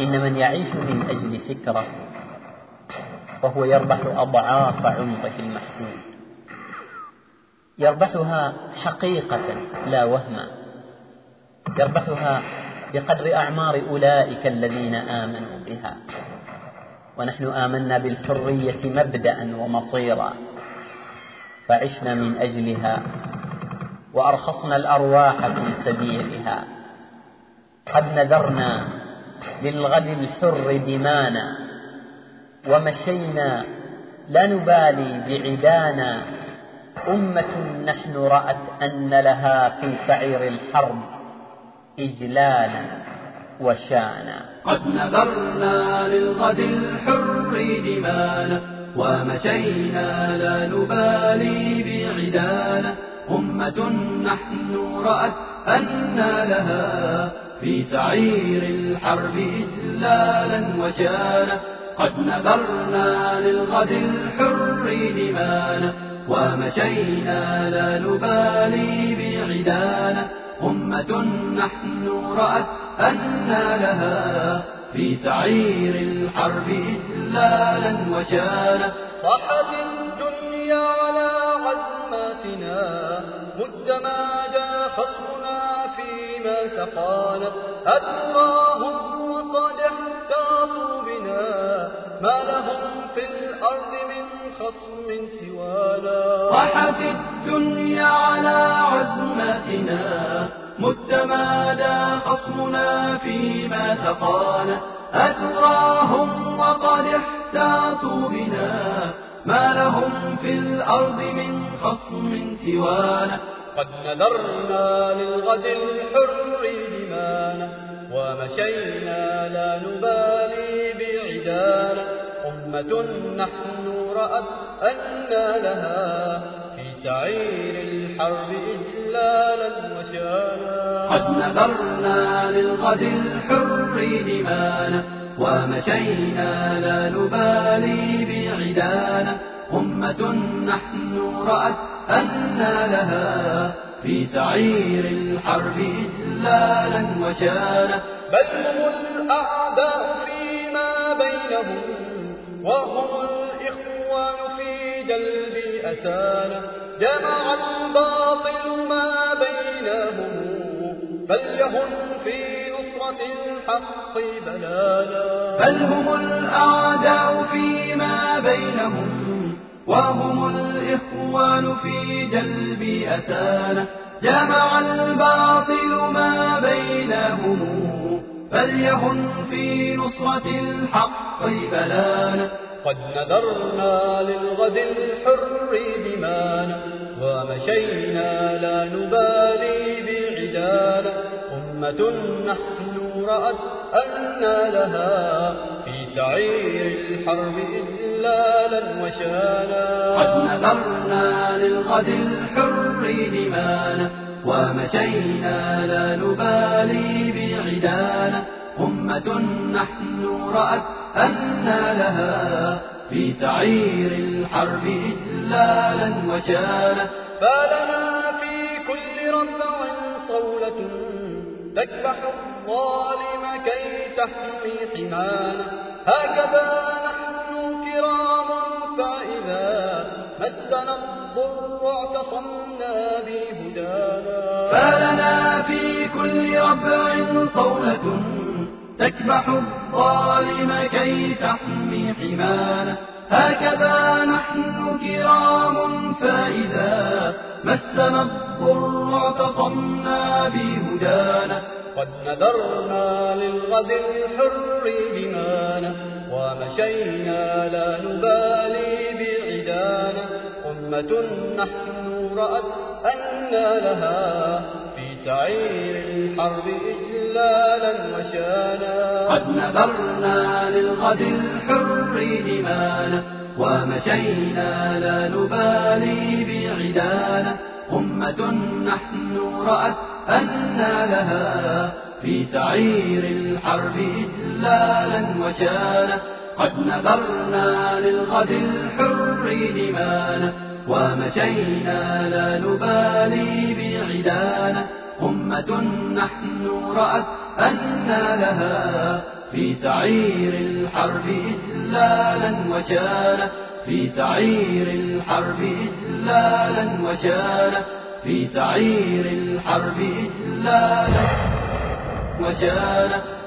إن من يعيش من أجل فكرة فهو يربح أضعاف عمره المحدود يربحها حقيقة لا وهما يربحها بقدر أعمار أولئك الذين آمنوا بها. ونحن آمنا بالحرية مبدأ ومصيرا. فعشنا من أجلها وأرخصنا الأرواح في سبيلها. قد نذرنا للغد الحر دمانا ومشينا لا نبالي بعدانا أمة نحن رأت أن لها في سعير الحرب إجلالا وشانا. قد نذرنا للغد الحر دمانا ومشينا لا نبالي بعدانا. أمة نحن رأت أن لها في سعير الحرب إجلالا وشانا قد نذرنا للغد الحر دمانا ومشينا لا نبالي بعدانا. أمة نحن رأت أن لها في سعير الحرب إجلالا وشانا صحت الدنيا على عزماتنا مد ما جاء خصمنا فيما سقانا أتراهم وقد احتاطوا بنا؟ ما لهم في الأرض من خصم سوانا. صحت الدنيا على عزماتنا متمادى خصمنا فيما سقانا أتراهم وقد احتاطوا بنا ما لهم في الأرض من خصم سوانا. قد نذرنا للغد الحر دمانا ومشينا لا نبالي بعدانا. أمة نحن رأت أن لها في سعير الحرب إجلالا وشانا. قد نذرنا للغد الحر دمانا ومشينا لا نبالي بعدانا. أمة نحن رأت أن لها في سعير الحرب إجلالا وشانا بل هم الأعداء فيما بينهم وهم الإخوان في جلب أسانا جمع الباطل ما بينهم فليهن في نصرة الحق بلانا بل هم الأعداء فيما بينهم وهم الإخوان في جلب أسانا جمع الباطل ما بينهم فليهن في نصرة الحق بلانا. قد نذرنا للغد الحر دمانا ومشينا لا نبالي بعدانا. أمة نحن رأت أن لها في سعير الحرب إذلالا وشانا. قد نذرنا للغد الحر دمانا ومشينا لا نبالي بعدانا. أمة نحن رأت أن لها في سعير الحرب إجلالا وشانا. فلنا في كل ربع صولة تكبح الظالم كي تحمي حمانا. هكذا نحن كرام مسنا الضر اعتصمنا بهدانا فلنا في كل ربع صولة تكبح الظالم كي تحمي حمانا هكذا نحن كرام فإذا مسنا الضر اعتصمنا بهدانا قد نذرنا للغد الحر دمانا ومشينا لا نبالي أمة نحن رأت أن لها في سعير الحرب إجلالا وشانا. قد نذرنا للغد الحر دمانا ومشينا لا نبالي بعدانا. أمة نحن رأت أن لها في سعير الحرب إجلالا وشانا. قد نذرنا للغد الحر دمانا ومشينا لا نبالي بعدانا. أمة نحن رأت أن لها في سعير الحرب إجلالا وشانا. في سعير الحرب إجلالا وشانا. في سعير الحرب إجلالا وشانا.